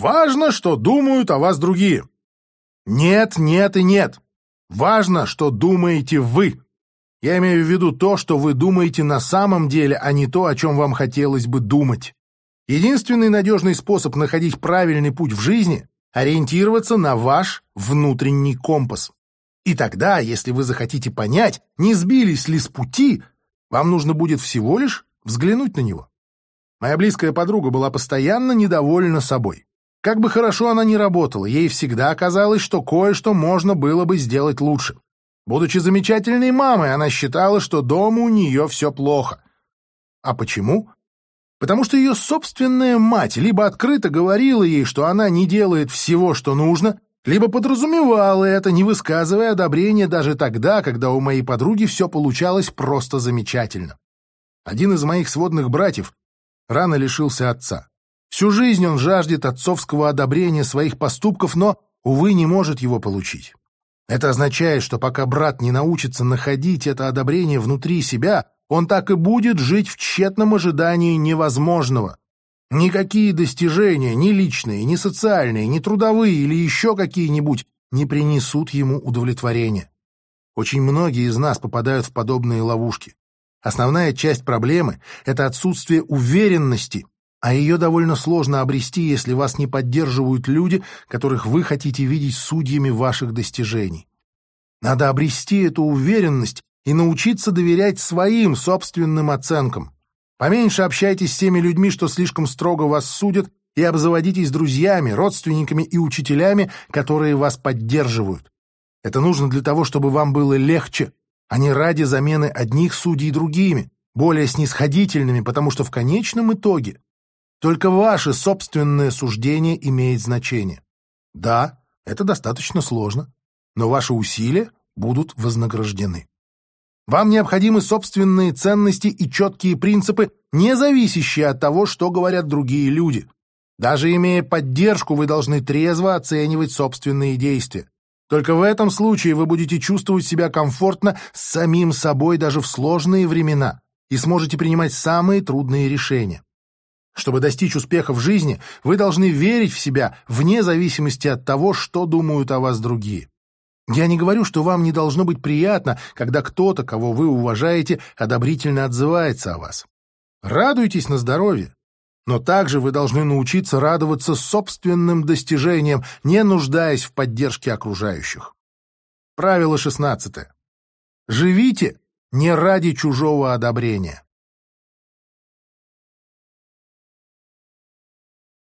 Важно, что думают о вас другие. Нет, нет и нет. Важно, что думаете вы. Я имею в виду то, что вы думаете на самом деле, а не то, о чем вам хотелось бы думать. Единственный надежный способ находить правильный путь в жизни – ориентироваться на ваш внутренний компас. И тогда, если вы захотите понять, не сбились ли с пути, вам нужно будет всего лишь взглянуть на него. Моя близкая подруга была постоянно недовольна собой. Как бы хорошо она ни работала, ей всегда казалось, что кое-что можно было бы сделать лучше. Будучи замечательной мамой, она считала, что дома у нее все плохо. А почему? Потому что ее собственная мать либо открыто говорила ей, что она не делает всего, что нужно, либо подразумевала это, не высказывая одобрения даже тогда, когда у моей подруги все получалось просто замечательно. Один из моих сводных братьев рано лишился отца. Всю жизнь он жаждет отцовского одобрения своих поступков, но, увы, не может его получить. Это означает, что пока брат не научится находить это одобрение внутри себя, он так и будет жить в тщетном ожидании невозможного. Никакие достижения, ни личные, ни социальные, ни трудовые или еще какие-нибудь, не принесут ему удовлетворения. Очень многие из нас попадают в подобные ловушки. Основная часть проблемы — это отсутствие уверенности а ее довольно сложно обрести, если вас не поддерживают люди, которых вы хотите видеть судьями ваших достижений. Надо обрести эту уверенность и научиться доверять своим собственным оценкам. Поменьше общайтесь с теми людьми, что слишком строго вас судят, и обзаводитесь друзьями, родственниками и учителями, которые вас поддерживают. Это нужно для того, чтобы вам было легче, а не ради замены одних судей другими, более снисходительными, потому что в конечном итоге только ваше собственное суждение имеет значение. Да, это достаточно сложно, но ваши усилия будут вознаграждены. Вам необходимы собственные ценности и четкие принципы, не зависящие от того, что говорят другие люди. Даже имея поддержку, вы должны трезво оценивать собственные действия. Только в этом случае вы будете чувствовать себя комфортно с самим собой даже в сложные времена и сможете принимать самые трудные решения. Чтобы достичь успеха в жизни, вы должны верить в себя вне зависимости от того, что думают о вас другие. Я не говорю, что вам не должно быть приятно, когда кто-то, кого вы уважаете, одобрительно отзывается о вас. Радуйтесь на здоровье. Но также вы должны научиться радоваться собственным достижениям, не нуждаясь в поддержке окружающих. Правило 16. Живите не ради чужого одобрения.